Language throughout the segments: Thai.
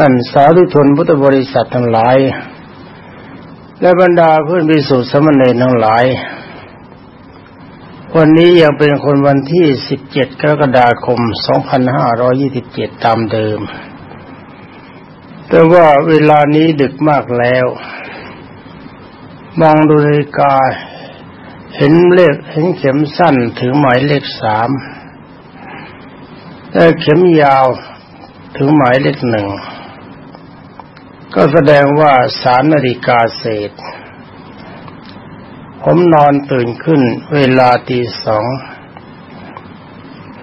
ท่านสาธุชนพุทธบริษัททั้งหลาย และบรรดาเพื่อนบิสุสมณีทั้งหลาย วันนี้ยังเป็นคนวันที่ 17 กรกฎาคม 2527 ตามเดิม แต่ว่าเวลานี้ดึกมากแล้ว มองดูนาฬิกาเห็นเลขเห็นเข็มสั้นถึงหมายเลขสามแต่เข็มยาวถึงหมายเลขหนึ่ง ก็แสดงว่าสามนาฬิกาเศษ ผมนอนตื่นขึ้นเวลาตีสอง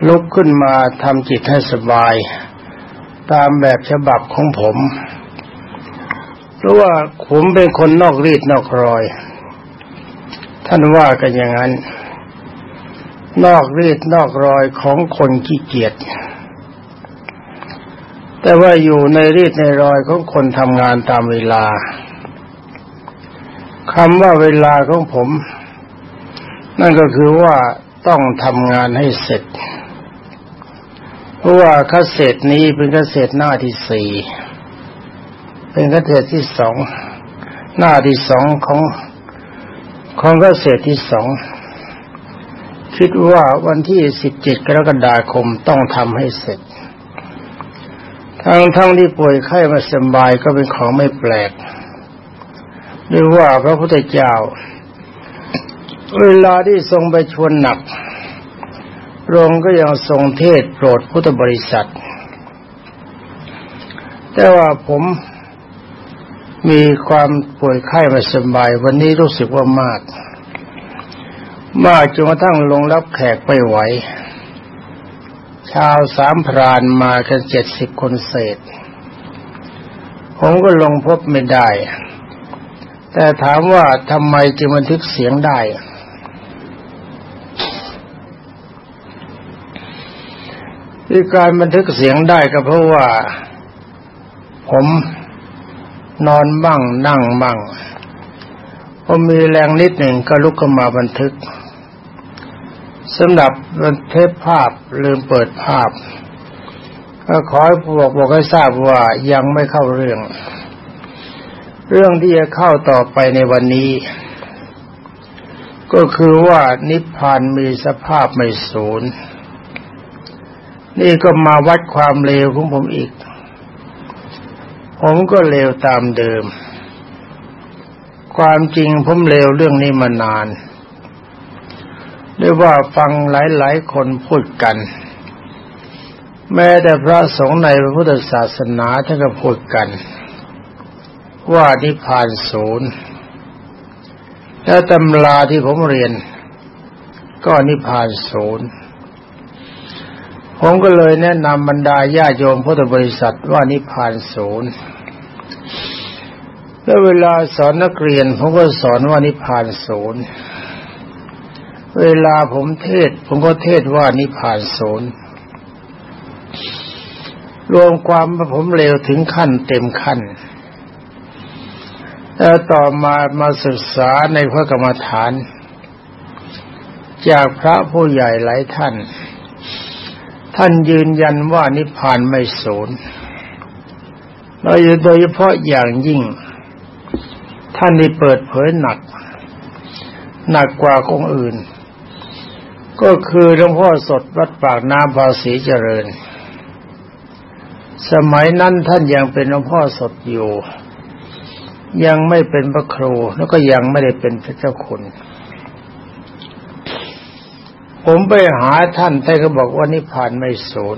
ลุกขึ้นมาทำจิตให้สบาย ตามแบบฉบับของผม เพราะว่าผมเป็นคนนอกรีดนอกรอย ท่านว่ากันอย่างนั้น นอกรีดนอกรอยของคนขี้เกียจ แต่ว่าอยู่ในรีดในรอยของคนทำงานตามเวลาคำว่าเวลาของผม นั่นก็คือว่าต้องทำงานให้เสร็จ เพราะว่าคัเศษนี้เป็นคัเศษหน้าที่สี่เป็นคัเศษที่สองหน้าที่สองของของคัเศษที่สองคิดว่าวันที่สิบเจ็ดกรกฎาคมต้องทำให้เสร็จ ทั้งทั้งที่ป่วยไข้มาสบายก็เป็นของไม่แปลกหรือว่าพระพุทธเจ้า เวลาที่ทรงไปชวนหนักพระองค์ก็ยังทรงเทศโปรดพุทธบริษัท แต่ว่าผมมีความป่วยไข้มาสบาย วันนี้รู้สึกว่ามาก มากจนกระทั่งลงรับแขกไม่ไหว ชาวสามพรานมากันเจ็ดสิบคนเศษ ผมก็ลงพบไม่ได้ แต่ถามว่าทำไมจึงบันทึกเสียงได้ ที่การบันทึกเสียงได้ก็เพราะว่า ผมนอนบ้างนั่งบ้างพอมีแรงนิดหนึ่งก็ลุกขึ้นมาบันทึก สำหรับเทปภาพลืมเปิดภาพ ก็ขอให้บอกบอกให้ทราบว่ายังไม่เข้าเรื่อง เรื่องที่จะเข้าต่อไปในวันนี้ ก็คือว่านิพพานมีสภาพไม่สูญนี่ก็มาวัดความเลวของผมอีก ผมก็เลวตามเดิม ความจริงผมเลวเรื่องนี้มานาน หรือว่าฟังหลายๆคนพูดกัน แม้แต่พระสงฆ์ในพระพุทธศาสนาท่านก็พูดกัน ว่านิพพานศูนย์แล้วตำราที่ผมเรียน ก็นิพพานศูนย์ผมก็เลยแนะนำบรรดาญาโยมพุทธบริษัทว่านิพพานศูนย์แล้วเวลาสอนนักเรียนผมก็สอนว่านิพพานศูนย์ เวลาผมเทศ ผมก็เทศว่านิพพานศูนรวมความว่าผมเร็วถึงขั้นเต็มขั้นแล้วต่อมามาศึกษาในพระกรรมฐาน จากพระผู้ใหญ่หลายท่าน ท่านยืนยันว่านิพพานไม่สูญโดยเฉพาะอย่างยิ่ง ท่านได้เปิดเผยหนัก หนักกว่าองอื่น ก็คือหลวงพ่อสดวัดปากน้ำภาษีเจริญ สมัยนั้นท่านยังเป็นหลวงพ่อสดอยู่ ยังไม่เป็นพระครูแล้วก็ยังไม่ได้เป็นพระเจ้าคุณ ผมไปหาท่านท่านก็บอกว่านิพพานไม่สูญ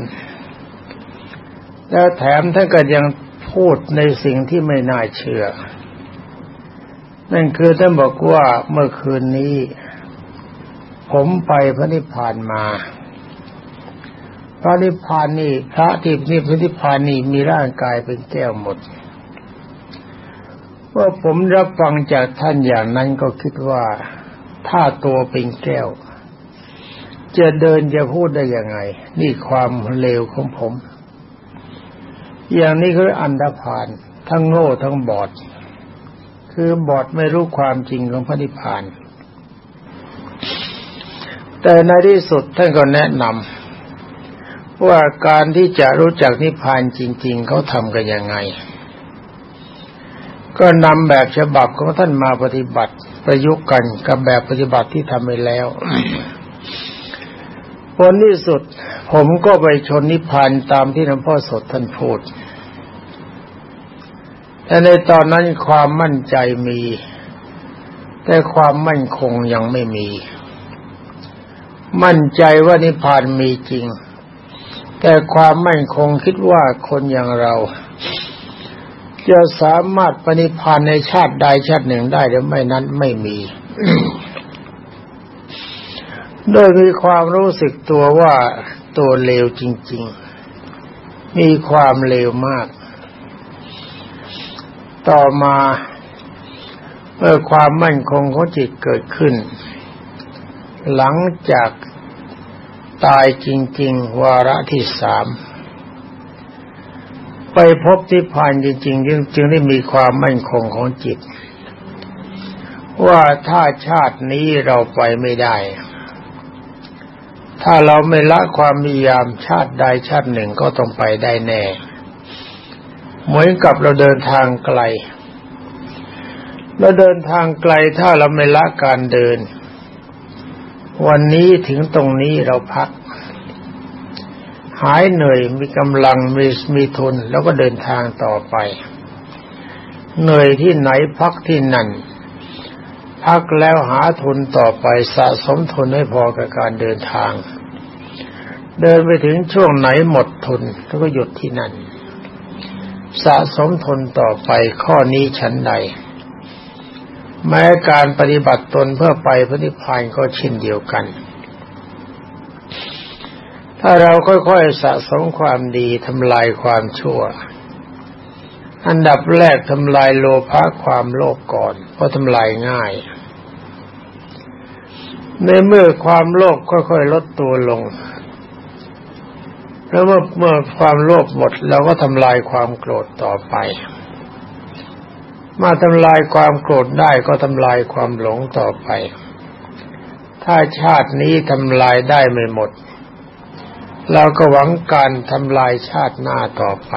แล้วแถมท่านก็ยังพูดในสิ่งที่ไม่น่าเชื่อ นั่นคือท่านบอกว่าเมื่อคืนนี้ ผมไปพระนิพพานมา พระนิพพานนี่พระที่นี่พระนิพพานนี่มีร่างกายเป็นแก้วหมดว่าผมรับฟังจากท่านอย่างนั้นก็คิดว่าถ้าตัวเป็นแก้ว จะเดินจะพูดได้ยังไง นี่ความเลวของผม อย่างนี้คืออันดพานทั้งโง่ทั้งบอด คือบอดไม่รู้ความจริงของพระนิพพาน แต่ในที่สุดท่านก็แนะนว่าการที่จะรู้จักนิพพานจริง ๆเขาทำกันยังไง ก็นำแบบฉบับของท่านมาปฏิบัติประยุกต์กันกับแบบปฏิบัติที่ทำไปแล้วผลที่สุด ผมก็ไปชนนิพพานตามที่หลวงพ่อสดท่านพูดแต่ในตอนนั้นความมั่นใจมี แต่ความมั่นคงยังไม่มี มั่นใจว่านิพพานมีจริง แต่ความมั่นคงคิดว่าคนอย่างเรา จะสามารถปณิพานในชาติใดชาติหนึ่งได้หรือไม่นั้นไม่มีโดยมีความรู้สึกตัวว่าตัวเลวจริง ๆ มีความเลวมาก ต่อมาเมื่อความมั่นคงของจิตเกิดขึ้น หลังจากตายจริง ๆ วาระที่สามไปพบที่ผ่านจริง ๆ จึงได้มีความมั่นคงของจิต ว่าถ้าชาตินี้เราไปไม่ได้ ถ้าเราไม่ละความมียามชาติใดชาติหนึ่งก็ต้องไปได้แน่เหมือนกับเราเดินทางไกลเราเดินทางไกลถ้าเราไม่ละการเดิน วันนี้ถึงตรงนี้เราพัก หายเหนื่อยมีกำลังมีมีทุนแล้วก็เดินทางต่อไป เหนื่อยที่ไหนพักที่นั่น พักแล้วหาทุนต่อไปสะสมทุนให้พอกับการเดินทาง เดินไปถึงช่วงไหนหมดทุนแล้วก็หยุดที่นั่น สะสมทุนต่อไปข้อนี้ชั้นใด แม้การปฏิบัติตนเพื่อไปพระนิพพานก็เช่นเดียวกัน ถ้าเราค่อยๆสะสมความดีทำลายความชั่ว อันดับแรกทำลายโลภะความโลภก่อน เพราะทำลายง่าย ในเมื่อความโลภค่อยๆลดตัวลง แล้วเมื่อความโลภหมดเราก็ทำลายความโกรธต่อไป มาทำลายความโกรธได้ก็ทำลายความหลงต่อไป ถ้าชาตินี้ทำลายได้ไม่หมด เราก็หวังการทำลายชาติหน้าต่อไป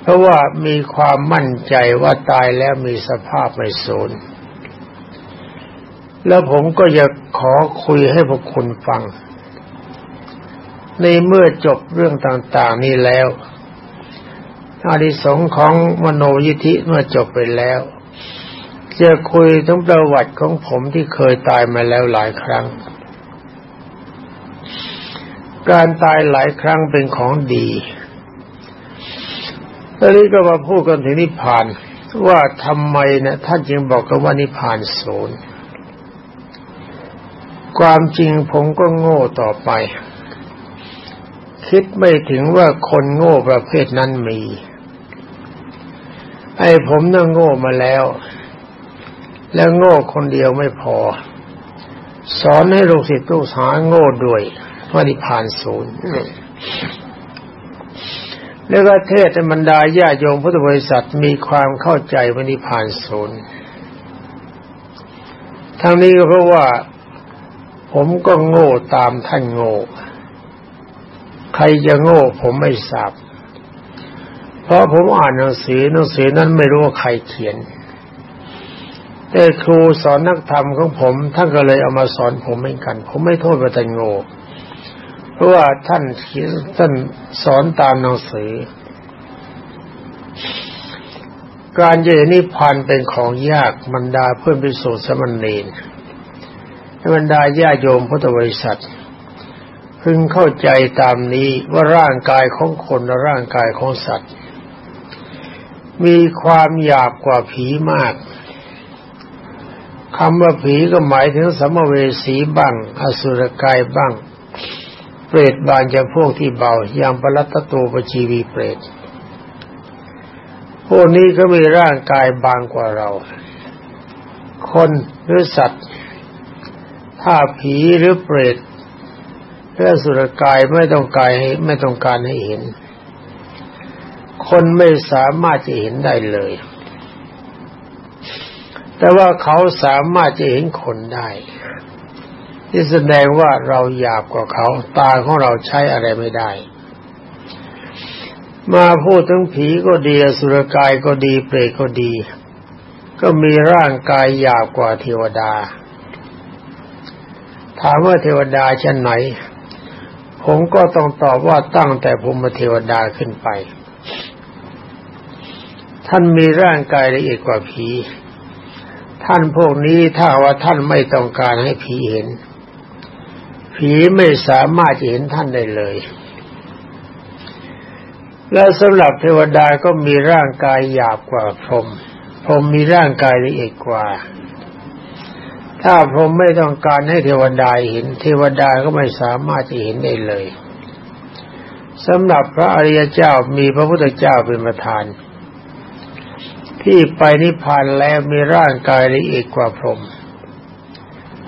เพราะว่ามีความมั่นใจว่าตายแล้วมีสภาพไม่สูญแล้วผมก็จะขอคุยให้พวกคุณฟัง ในเมื่อจบเรื่องต่าง ๆ นี้แล้ว อาดิสงของมโนยิธิเมื่อจบไปแล้ว จะคุยถึงประวัติของผมที่เคยตายมาแล้วหลายครั้ง การตายหลายครั้งเป็นของดีตอนนี้ก็มาพูดกันถึงนิพพานว่าทำไมนะท่านจึงบอกกันว่านิพพานศูนย์ความจริงผมก็โง่ต่อไป คิดไม่ถึงว่าคนโง่ประเภทนั้นมี ไอ้ผมน่ะโง่มาแล้ว แล้วโง่คนเดียวไม่พอ สอนให้ลูกศิษย์ลูกหาโง่ด้วยว่านิพพานศูนย์แล้วก็เทศบรรดาญาโยมพุทธบริษัทมีความเข้าใจวันิพานศูนย์ทั้งนี้ก็เพราะว่าผมก็โง่ตามท่านโง่ ใครจะโง่ผมไม่ทราบ เพราะผมอ่านหนังสือหนังสือนั้นไม่รู้ว่าใครเขียน แต่ครูสอนนักธรรมของผมท่านก็เลยเอามาสอนผมเหมือนกัน ผมไม่โทษว่าท่านโง่เพราะว่าท่านเขียนท่านสอนตามหนังสือ การเจนิพพานเป็นของยากบรรดาเพื่อนพิสูจน์สมณีนบรรดาญาโยมพุทธบริษัทพึงเข้าใจตามนี้ว่าร่างกายของคนและร่างกายของสัตว์ มีความหยาบกว่าผีมากคำว่าผีก็หมายถึงสัมเวสีบ้าง อสุรกายบ้าง เปรตบางจะพวกที่เบาอย่างปรัตตูปชีวีเปรตพวกนี้ก็มีร่างกายบางกว่าเรา คนหรือสัตว์ ถ้าผีหรือเปรตเรื่องสุรกายไม่ต้องการให้ไม่ต้องการให้เห็น คนไม่สามารถจะเห็นได้เลย แต่ว่าเขาสามารถจะเห็นคนได้ที่แสดงว่าเราหยาบกว่าเขา ตาของเราใช้อะไรไม่ได้ มาพูดถึงผีก็ดีสุรกายก็ดีเปรตก็ดี ก็มีร่างกายหยาบกว่าเทวดา ถามว่าเทวดาชั้นไหน ผมก็ต้องตอบว่าตั้งแต่ภูมิเทวดาขึ้นไป ท่านมีร่างกายละเอียดกว่าผี ท่านพวกนี้ถ้าว่าท่านไม่ต้องการให้ผีเห็น ผีไม่สามารถจะเห็นท่านได้เลย และสำหรับเทวดาก็มีร่างกายหยาบกว่าพรหมพรหมมีร่างกายละเอียดกว่า ถ้าพรหมไม่ต้องการให้เทวดาเห็น เทวดาก็ไม่สามารถจะเห็นได้เลยสำหรับพระอริยเจ้ามีพระพุทธเจ้าเป็นประธาน ที่ไปนิพพานแล้วมีร่างกายละเอียดกว่าพรหม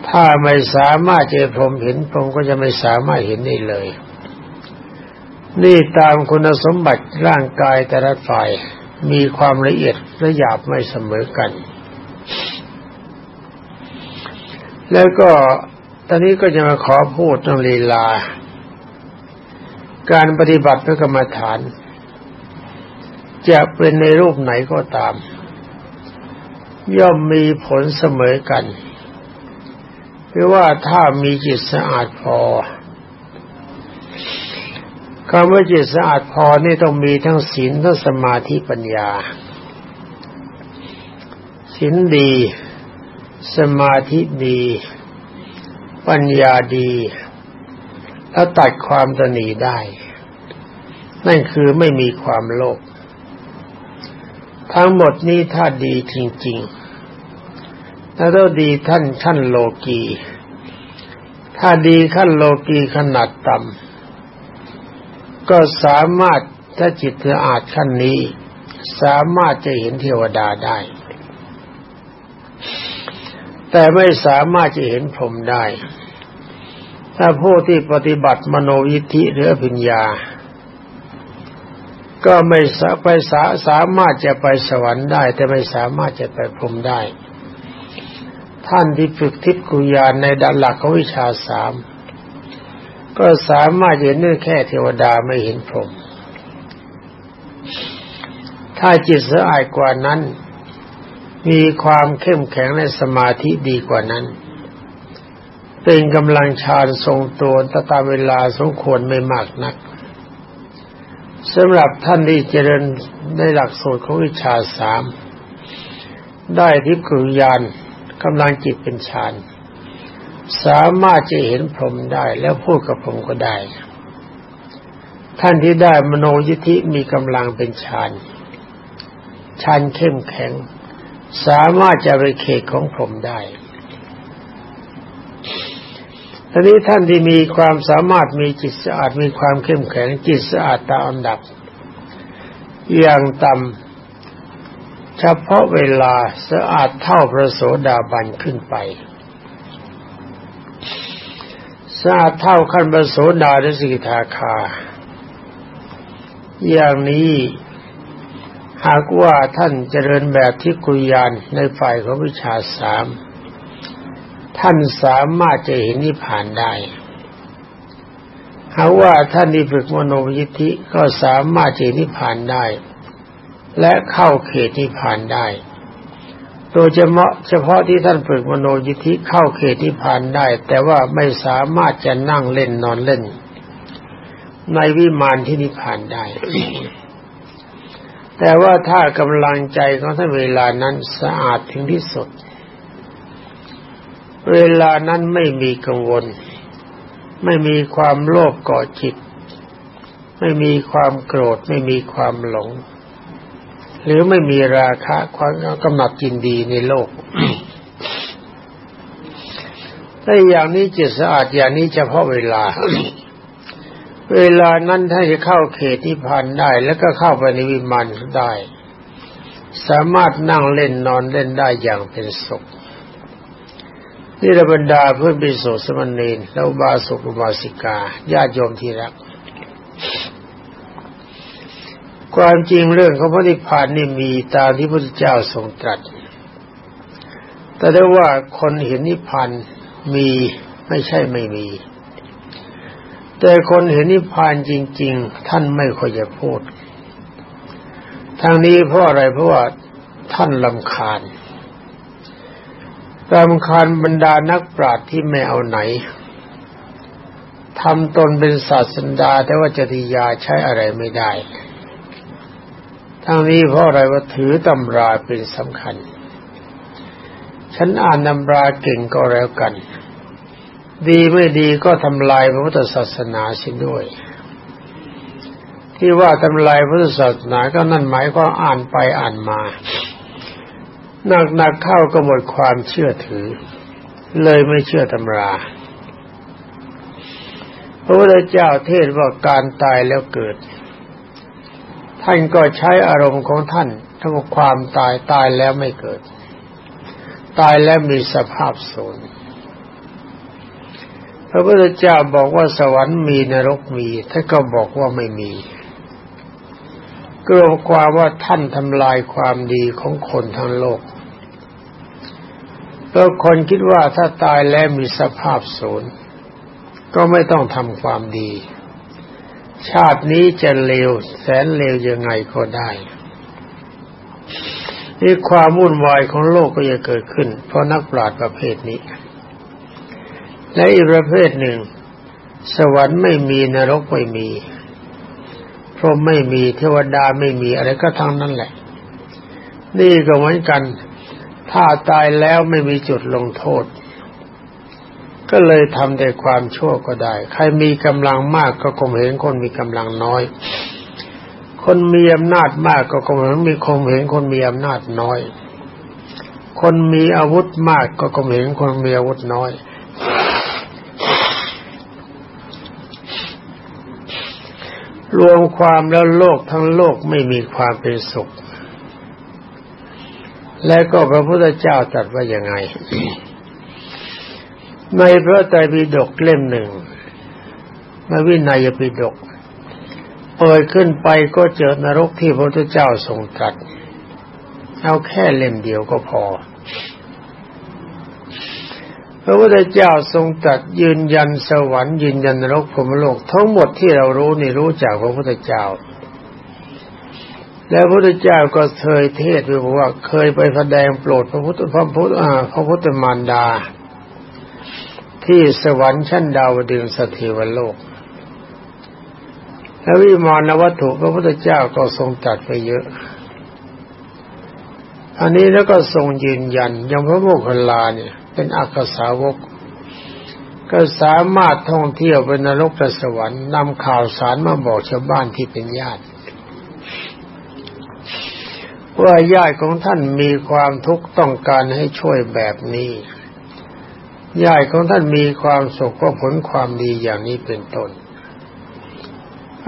ถ้าไม่สามารถเจะพรมเห็นพรมก็จะไม่สามารถเห็นได้เลย นี่ตามคุณสมบัติร่างกายแต่ละฝ่ายมีความละเอียดและหยาบไม่เสมอกัน แล้วก็ตอนนี้ก็จะมาขอพูดเรื่องลีลา การปฏิบัติเพื่อกรรมฐาน จะเป็นในรูปไหนก็ตาม ย่อมมีผลเสมอกันคือว่าถ้ามีจิตสะอาดพอคำว่าจิตสะอาดพอนี่ต้องมีทั้งศีลทั้งสมาธิปัญญาศีลดี สมาธิดี ปัญญาดี แล้วตัดความตนีได้ นั่นคือไม่มีความโลภ ทั้งหมดนี้ถ้าดีจริงๆแล้วถ้าดีท่านขั้นโลกีถ้าดีขั้นโลกีขนาดต่ำก็สามารถถ้าจิตเธออาจขั้นนี้ สามารถจะเห็นเทวดาได้ แต่ไม่สามารถจะเห็นพรหมได้ ถ้าผู้ที่ปฏิบัติมโนยิทธิหรือปัญญา ก็ไม่สาไปสาสามารถจะไปสวรรค์ได้ แต่ไม่สามารถจะไปพรหมได้ ท่านที่ฝึกทิพกุญาณในดันหลักของวิชาสามก็สามารถเห็นได้แค่เทวดาไม่เห็นพรหมถ้าจิตสะอาดกว่านั้น มีความเข้มแข็งในสมาธิดีกว่านั้น เป็นกำลังฌานทรงตัวตามเวลาสมควรไม่มากนัก สำหรับท่านที่เจริญในหลักสูตรของวิชาสาม ได้ทิพกุญาณกำลังจิตเป็นฌานสามารถจะเห็นพรหมได้แล้วพูดกับพรหมก็ได้ ท่านที่ได้มโนยิธิมีกำลังเป็นฌานฌานเข้มแข็ง สามารถจะไปเขตของพรหมได้ ทีนี้ท่านที่มีความสามารถมีจิตสะอาดมีความเข้มแข็งจิตสะอาดตามอันดับ อย่างต่ำเฉพาะเวลาสะอาดเท่าพระโสดาบันขึ้นไปสะอาดเท่าขั้นพระโสดาและสิกขาคา อย่างนี้หากว่าท่านเจริญแบบที่กุยานในฝ่ายของวิชาสาม ท่านสามารถจะเห็นนิพพานได้หาว่าท่านที่ฝึกมโนยิทธิก็สามารถจะนิพพานได้ และเข้าเขตนิพพานได้ โดยเฉพาะเฉพาะที่ท่านฝึกมโนยิธิเข้าเขตนิพพานได้ แต่ว่าไม่สามารถจะนั่งเล่นนอนเล่น ในวิมานที่นิพพานได้ แต่ว่าถ้ากำลังใจของท่านเวลานั้นสะอาดถึงที่สุด เวลานั้นไม่มีกังวล ไม่มีความโลภกาะจิต ไม่มีความโกรธ ไม่มีความหลง หรือไม่มีราคะความกำหนัดกินดีในโลกถ้าอย่างนี้จิตสะอาดอย่างนี้เฉพาะเวลา เวลานั้นถ้าจะเข้าเขตนิพพานได้ แล้วก็เข้าไปในวิมานได้ สามารถนั่งเล่นนอนเล่นได้อย่างเป็นสุข นี่ระบรรดาเพื่อนบิโสสมณีนแล้วบาสุกบาสิกาญาติโยมที่รัก ความจริงเรื่องของพระนิพพานนี่มีตามที่พระพุทธเจ้าทรงตรัส แต่ได้ว่าคนเห็นนิพพานมีไม่ใช่ไม่มี แต่คนเห็นนิพพานจริง ๆ ท่านไม่ค่อยจะพูดทางนี้เพราะอะไรเพราะว่าท่านลำคาญ ลำคาญบรรดานักปราชญ์ที่ไม่เอาไหนทำตนเป็นศาสดาแต่ว่าจริยาใช้อะไรไม่ได้ ทั้งนี้เพราะอะไรว่าถือตำราเป็นสำคัญ ฉันอ่านตำราเก่งก็แล้วกัน ดีไม่ดีก็ทำลายพระพุทธศาสนาสิด้วย ที่ว่าทำลายพระพุทธศาสนาก็นั่นหมายก็อ่านไปอ่านมา หนักๆเข้าก็หมดความเชื่อถือ เลยไม่เชื่อตำราพระพุทธเจ้าเทศว่าการตายแล้วเกิด ท่านก็ใช้อารมณ์ของท่านทั้งความตายตายแล้วไม่เกิด ตายแล้วมีสภาพสูญพระพุทธเจ้าบอกว่าสวรรค์มีนรกมีท่านก็บอกว่าไม่มีก็ความว่าท่านทำลายความดีของคนทั้งโลก ก็คนคิดว่าถ้าตายแล้วมีสภาพสูญก็ไม่ต้องทำความดี ชาตินี้จะเลวแสนเลวยังไงก็ได้นี่ความวุ่นวายของโลกก็จะเกิดขึ้น เพราะนักปราชญ์ประเภทนี้ และอีกประเภทหนึ่ง สวรรค์ไม่มีนรกไม่มีพรหมไม่มีเทวดาไม่มีอะไรก็ทั้งนั้นแหละ นี่ก็เหมือนกัน ถ้าตายแล้วไม่มีจุดลงโทษ ก็เลยทำแต่ความชั่วก็ได้ ใครมีกำลังมากก็คงเห็นคนมีกำลังน้อย คนมีอำนาจมากก็คงเห็นมีคงเห็นคนมีอำนาจน้อย คนมีอาวุธมากก็คงเห็นคนมีอาวุธน้อยรวมความแล้วโลกทั้งโลกไม่มีความเป็นสุข และก็พระพุทธเจ้าตรัสว่ายังไง ในพระไตรปิฎกเล่มหนึ่งในวินัยปิฎกเปิดขึ้นไปก็เจอนรกที่พระพุทธเจ้าทรงตรัสเอาแค่เล่มเดียวก็พอ พระพุทธเจ้าทรงตรัสยืนยันสวรรค์ยืนยันนรกพรมโลกทั้งหมดที่เรารู้นี่รู้จากพระพุทธเจ้า แล้วพระพุทธเจ้าก็เคยเทศไว้ว่าเคยไปแสดงโปรดพระพุทธพระพุทธพระพุทธมารดา ที่สวรรค์ชั้นดาวดึงสถิวโลกและวิมานวัตถุพระพุทธเจ้าก็ทรงตัดไปเยอะ อันนี้แล้วก็ทรงยืนยันยังพระโมคคัลลาเนี่ย เป็นอักษาวก ก็สามารถท่องเที่ยวเป็นนรกกับสวรรค์นำข่าวสารมาบอกชาวบ้านที่เป็นญาติ ว่าญาติของท่านมีความทุกข์ต้องการให้ช่วยแบบนี้ ญาติของท่านมีความสุขก็ผลความดีอย่างนี้เป็นต้น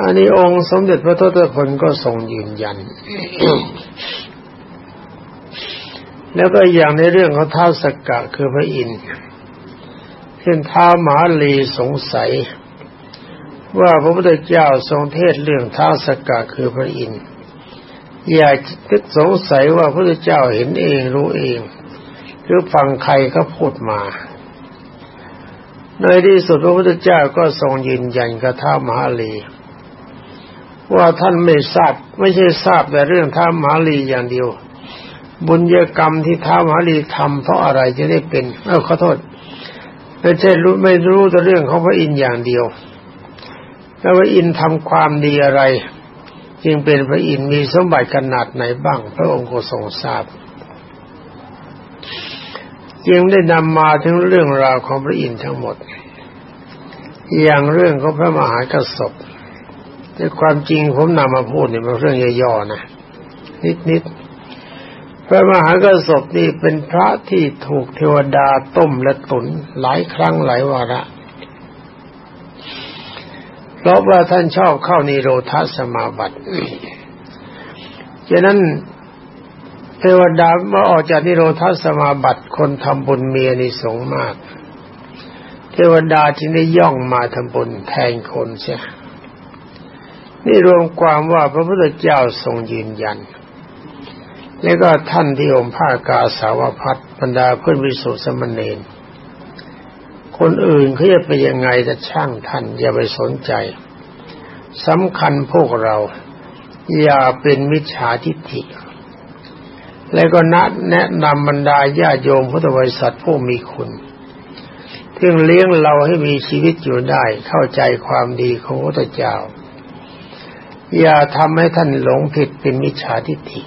อันนี้องค์สมเด็จพระทศพลก็ทรงยืนยัน แล้วก็อย่างในเรื่องของท้าวสกกะคือพระอินทร์เช่นท้าวมหาลีสงสัย ว่าพระพุทธเจ้าทรงเทศเรื่องท้าวสกกะคือพระอินทร์ อย่ากทึกสงสัยว่าพระเจ้าเห็นเองรู้เอง หรือฟังใครเขาพูดมา ในที่สุดพระพุทธเจ้าก็ทรงยืนยันกับท้ามหาลีว่าท่านไม่ทราบไม่ใช่ทราบแต่เรื่องท้ามหาลีอย่างเดียว บุญกรรมที่ท้ามหาลีทำเพราะอะไรจะได้เป็น เออขอโทษไม่ใช่รู้ไม่รู้แต่เรื่องของพระอินทร์อย่างเดียวแล้วพระอินทร์ทำความดีอะไร จึงเป็นพระอินทร์มีสมบัติขนาดไหนบ้าง พระองค์ก็ทรงทราบ จึงได้นำมาถึงเรื่องราวของพระอินทร์ทั้งหมด อย่างเรื่องของพระมหากษัตริย์แต่ความจริงผมนำมาพูดเนี่ยเป็นเรื่องย่อๆนะนิดๆพระมหากษัตริย์นี่เป็นพระที่ถูกเทวดาต้มและตุนหลายครั้งหลายวาระ เพราะว่าท่านชอบเข้านิโรธาสมาบัติฉะนั้นเทวดาเมื่อออกจากนิโรธาสมาบัติคนทำบุญเมียนิสงมาก เทวดาจึงได้ย่องมาทำบุญแทนคนเสียนี่รวมความว่าพระพุทธเจ้าทรงยืนยัน แล้วก็ท่านที่อมผ้ากาสาวพัดบรรดาเพื่อนวิสุทธิสมณีน คนอื่นเขาจะเป็นยังไงจะช่างท่านอย่าไปสนใจสำคัญพวกเรา อย่าเป็นมิจฉาทิฏฐิ แล้วก็นัดแนะนำบรรดาญาโยมพุทธบริษัทผู้มีคุณที่เลี้ยงเราให้มีชีวิตอยู่ได้เข้าใจความดีของพระเจ้า อย่าทำให้ท่านหลงผิดเป็นมิจฉาทิฏฐิ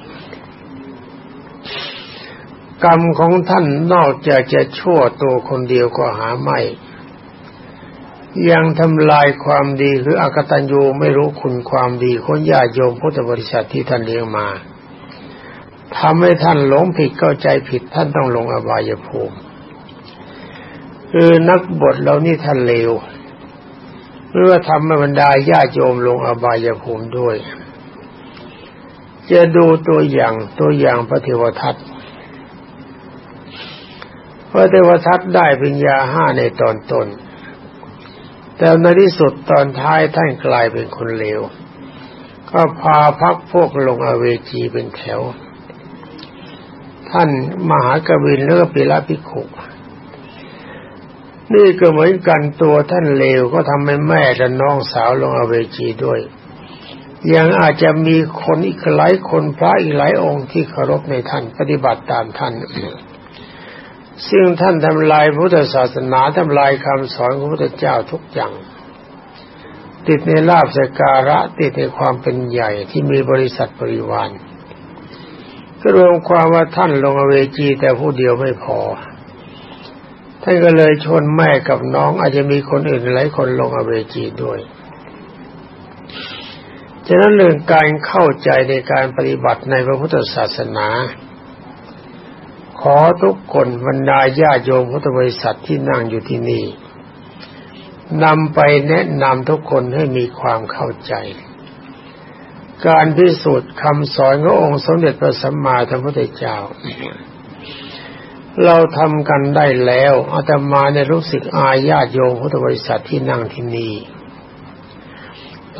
กรรมของท่านนอกจากจะชั่วตัวคนเดียวก็หาไม่ ยังทำลายความดีคืออากตัญญูไม่รู้คุณความดีคนญาโยมพุทธบริษัทที่ท่านเลี้ยงมาทำให้ท่านหลงผิดเข้าใจผิดท่านต้องลงอบายภูมิคือนักบทเรานี่ท่านเลวหรือว่าทำให้บรรดาญาโยมลงอบายภูมิด้วย จะดูตัวอย่างตัวอย่างพระเทวทัต พระเทวทัตได้ปัญญาห้าในตอนต้น แต่ในที่สุดตอนท้ายท่านกลายเป็นคนเลว ก็พาพักพวกลงอเวจีเป็นแถว ท่านมหากวินเลือกปิลพิขุนี่ก็เหมือนกันตัวท่านเลวก็ทำให้แม่และน้องสาวลงอเวจีด้วย ยังอาจจะมีคนอีกหลายคนพระอีกหลายองค์ที่เคารพในท่านปฏิบัติตามท่าน ซึ่งท่านทำลายพุทธศาสนาทำลายคำสอนของพระพุทธเจ้าทุกอย่าง ติดในลาบสการะติดในความเป็นใหญ่ที่มีบริษัทบริวารก็รวมความว่าท่านลงอเวจีแต่ผู้เดียวไม่พอ ท่านก็เลยชวนแม่กับน้องอาจจะมีคนอื่นหลายคนลงอเวจีด้วยฉะนั้นเรื่องการเข้าใจในการปฏิบัติในพระพุทธศาสนา ขอทุกคนบรรดาญาโยมพุทธบริษัทที่นั่งอยู่ที่นี่นำไปแนะนำทุกคนให้มีความเข้าใจ การพิสูจน์คำสอนขององค์สมเด็จพระสัมมาสัมพุทธเจ้า เราทำกันได้แล้วอาตมาในรู้สึกอาญาโยมพุทธบริษัทที่นั่งที่นี่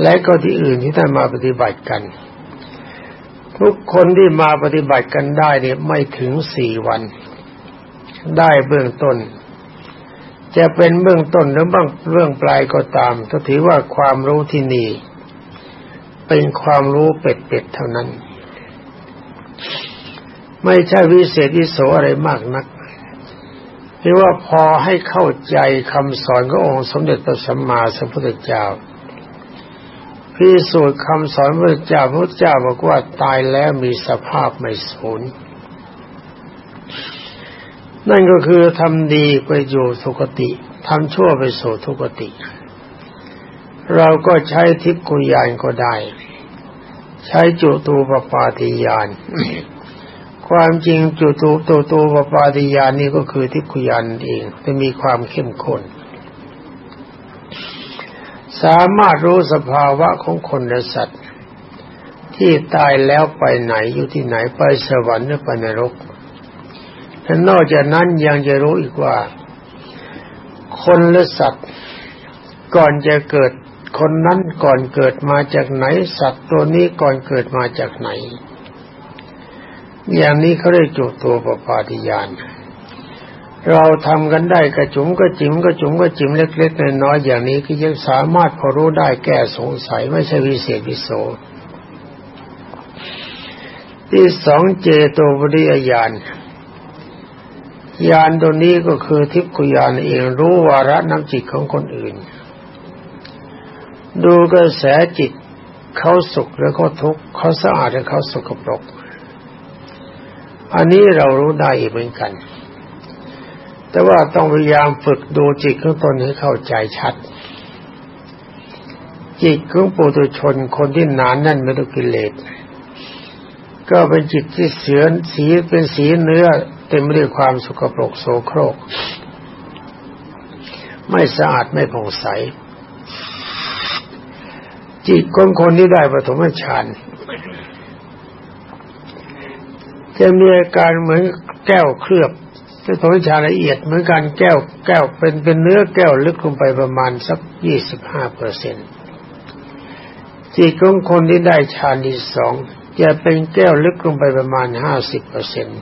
และก็ที่อื่นที่ท่านมาปฏิบัติกัน ทุกคนที่มาปฏิบัติกันได้เนี่ยไม่ถึงสี่วัน ได้เบื้องต้น จะเป็นเบื้องต้นหรือบ้างเรื่องปลายก็ตามก็ถือว่าความรู้ที่นี่ เป็นความรู้เป็ดๆเท่านั้น ไม่ใช่วิเศษวิโสอะไรมากนักเรียกว่าพอให้เข้าใจคำสอนขององค์สมเด็จพระสัมมาสัมพุทธเจ้า พิสูจน์คำสอนพระเจ้าพระเจ้าบอกว่าตายแล้วมีสภาพไม่สูญนั่นก็คือทำดีไปอยู่สุคติทำชั่วไปสู่ทุกติ เราก็ใช้ทิพกุยานก็ได้ ใช้จุตูปปาติยาน ความจริงจุตูตโตปปาติยานนี่ก็คือทิพยานเองจะมีความเข้มข้น สามารถรู้สภาวะของคนและสัตว์ ที่ตายแล้วไปไหนอยู่ที่ไหนไปสวรรค์หรือไปนรกและนอกจากนั้นยังจะรู้อีกว่า คนและสัตว์ ก่อนจะเกิดคนนั้นก่อนเกิดมาจากไหน สัตว์ตัวนี้ก่อนเกิดมาจากไหน อย่างนี้เขาเรียกจุตัวปปาติยาน เราทำกันได้กระจุมกระจิ๋มกระจุมกระจิ๋มเล็กๆน้อยๆอย่างนี้ก็ยังสามารถพอรู้ได้แก้สงสัยไม่ใช่วิเศษวิโสที่สองเจโตปริยญาณญาณตัวนี้ก็คือทิพยญาณเองรู้วาระน้ำจิตของคนอื่น ดูกระแสจิตเขาสุขหรือเขาทุกข์เขาสะอาดหรือเขาสกปรก อันนี้เรารู้ได้เหมือนกัน แต่ว่าต้องพยายามฝึกดูจิตของตนให้เข้าใจชัด จิตของปุถุชนคนที่หนานแน่นไม่ต้กิเลสก็เป็นจิตที่เสือนสีเป็นสีเนื้อเต็มไปด้วยความสกปรกโสโครก ไม่สะอาดไม่ผ่องใส จิตของคนที่ได้ปฐมฌานจะมีอาการเหมือนแก้วเคลือบ จะทวิชาละเอียดเหมือนกันแก้วแก้วเป็นเป็นเนื้อแก้วลึกลงไปประมาณสักยี่สิบห้าเปอร์เซ็นต์จิตของคนที่ได้ฌานที่สองจะเป็นแก้วลึกลงไปประมาณห้าสิบเปอร์เซ็นต์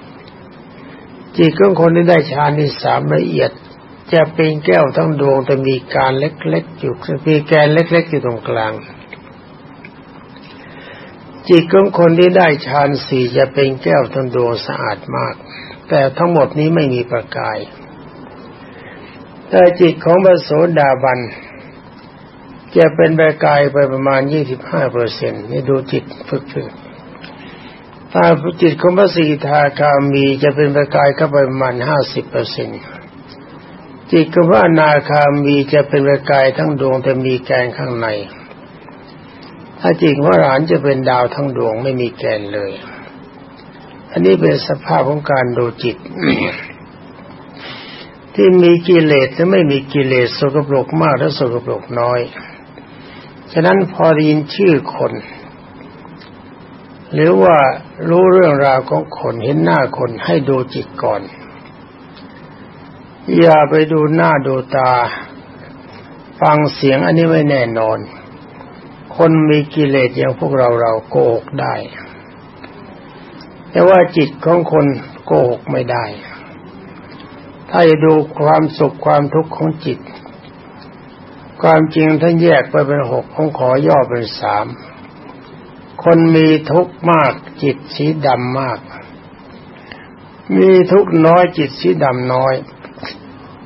จิตของคนที่ได้ฌานที่สามละเอียด จะเป็นแก้วทั้งดวงแต่มีการเล็กๆอยู่มีแกนเล็กๆอยู่ตรงกลางจิตของคนที่ได้ฌานสี่จะเป็นแก้วทั้งดวงสะอาดมาก แต่ทั้งหมดนี้ไม่มีประกาย แต่จิตของพระโสดาบัน จะเป็นประกายไปประมาณยี่สิบห้าเปอร์เซ็นต์นี่ดูจิตฝึกฝึกถ้าจิตของพระสีทาคามีจะเป็นประกายเข้าไปประมาณห้าสิบเปอร์เซ็นต์จิตของพระนาคามีจะเป็นประกายทั้งดวงแต่มีแกนข้างใน ถ้าจิตว่าหลานจะเป็นดาวทั้งดวงไม่มีแกนเลย อันนี้เป็นสภาพของการดูจิต ที่มีกิเลสและไม่มีกิเลสสกปรกมากและสกปรกน้อย ฉะนั้นพอได้ยินชื่อคน หรือว่ารู้เรื่องราวของคนเห็นหน้าคนให้ดูจิตก่อน อย่าไปดูหน้าดูตา ฟังเสียงอันนี้ไม่แน่นอน คนมีกิเลสอย่างพวกเราเราโกหกได้ แต่ว่าจิตของคนโกหกไม่ได้ ถ้าจะดูความสุขความทุกข์ของจิต ความจริงท่านแยกไปเป็นหกผมขอย่อเป็นสาม คนมีทุกข์มากจิตสีดำมาก มีทุกข์น้อยจิตสีดำน้อย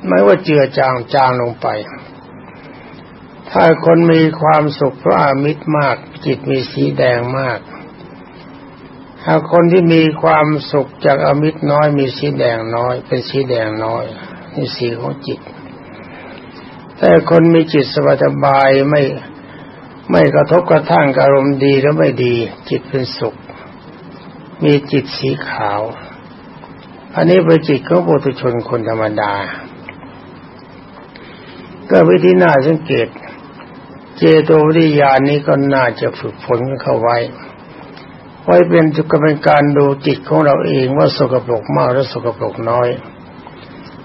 ไม่ว่าเจือจางจางลงไป ถ้าคนมีความสุขเพราะอามิตรมาก จิตมีสีแดงมาก ถ้าคนที่มีความสุขจากอมิตรน้อยมีสีแดงน้อย เป็นสีแดงน้อยนี่สีของจิต แต่คนมีจิตสบายไม่ไม่กระทบกระทั่งอารมณ์ดีแล้วไม่ดี จิตเป็นสุข มีจิตสีขาว อันนี้เป็นจิตของปุถุชนคนธรรมดา ก็วิธีน่าสังเกต เจโตวิทยานี้ก็น่าจะฝึกฝนเข้าไว้ ไว้เป็นจุกเป็นการดูจิตของเราเองว่าสกปรกมากหรือสกปรกน้อย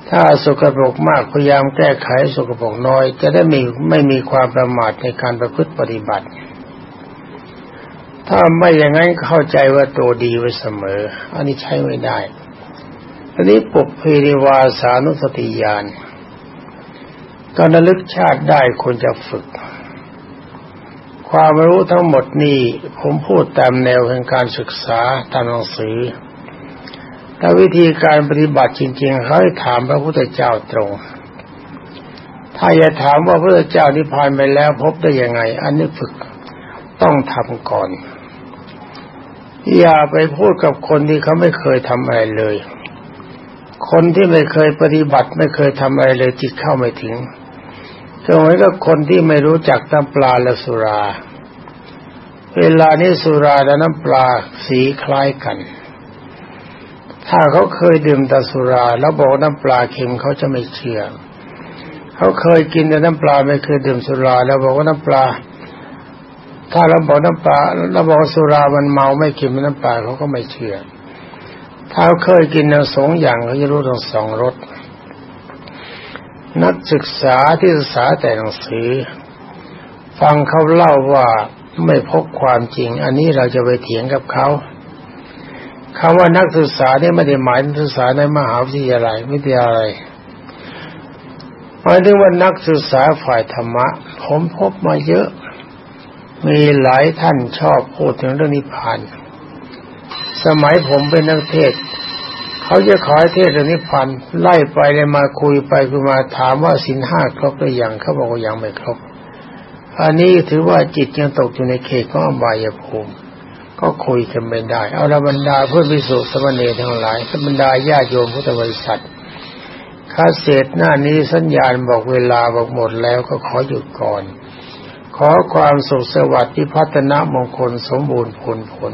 ถ้าสกปรกมากพยายามแก้ไขสกปรกน้อย จะได้มีไม่มีความประมาทในการประพฤติปฏิบัติ ถ้าไม่อย่างนั้นเข้าใจว่าตัวดีไว้เสมอ อันนี้ใช้ไม่ได้อันนี้ปุเพริวาสานุสติญาณการระลึกชาติได้ควรจะฝึก ความรู้ทั้งหมดนี้ผมพูดตามแนวแห่งการศึกษาตามหนังสือถ้าวิธีการปฏิบัติจริงๆเขาให้ถามพระพุทธเจ้าตรง ถ้าอยาถามว่าพระพุทธเจ้านิพพานไปแล้วพบได้ยังไง อันนี้ฝึกต้องทำก่อน อย่าไปพูดกับคนที่เขาไม่เคยทำอะไรเลย คนที่ไม่เคยปฏิบัติไม่เคยทำอะไรเลยจิตเข้าไม่ถึง ก็เหมือนกับคนที่ไม่รู้จักน้ำปลาและสุรา เวลานี้สุราและน้ำปลาสีคล้ายกัน ถ้าเขาเคยดื่มแต่สุรา แล้วบอกน้ำปลาเค็มเขาจะไม่เชื่อ เขาเคยกินแต่น้ำปลาไม่เคยดื่มสุรา แล้วบอกว่าน้ำปลา ถ้าเราบอกน้ำปลาเราบอกสุรามันเมาไม่เค็มน้ำปลาเขาก็ไม่เชื่อ ถ้าเขาเคยกินทั้งสองอย่างเขาจะรู้ทั้งสองรส นักศึกษาที่ศึกษาแต่หนังสือ ฟังเขาเล่าว่าไม่พบความจริง อันนี้เราจะไปเถียงกับเขาคำว่านักศึกษาเนี่ยไม่ได้หมายถึงศึกษาในมหาวิทยาลัยวิทยาลัยหมายถึงว่านักศึกษาฝ่ายธรรมะ ผมพบมาเยอะ มีหลายท่านชอบพูดถึงเรื่องนิพพาน สมัยผมเป็นนักเทศ เขาจะขอให้เทศนิพพานไล่ไปเลยมาคุยไปคุยมาถามว่าสินห้าครบหรือยังเขาบอกว่ายังไม่ครบ อันนี้ถือว่าจิตยังตกอยู่ในเขตของอบายภูมิ ก็คุยกันไม่ได้ เอาละบรรดาเพื่อนพิสุสมณีทั้งหลายบรรดาญาโยมพุทธบริษัทข้าเศษหน้านี้สัญญาณบอกเวลาบอกหมดแล้วก็ขอหยุดก่อน ขอความสุขสวัสดิ์ที่พัฒนามงคลสมบูรณ์ผลผล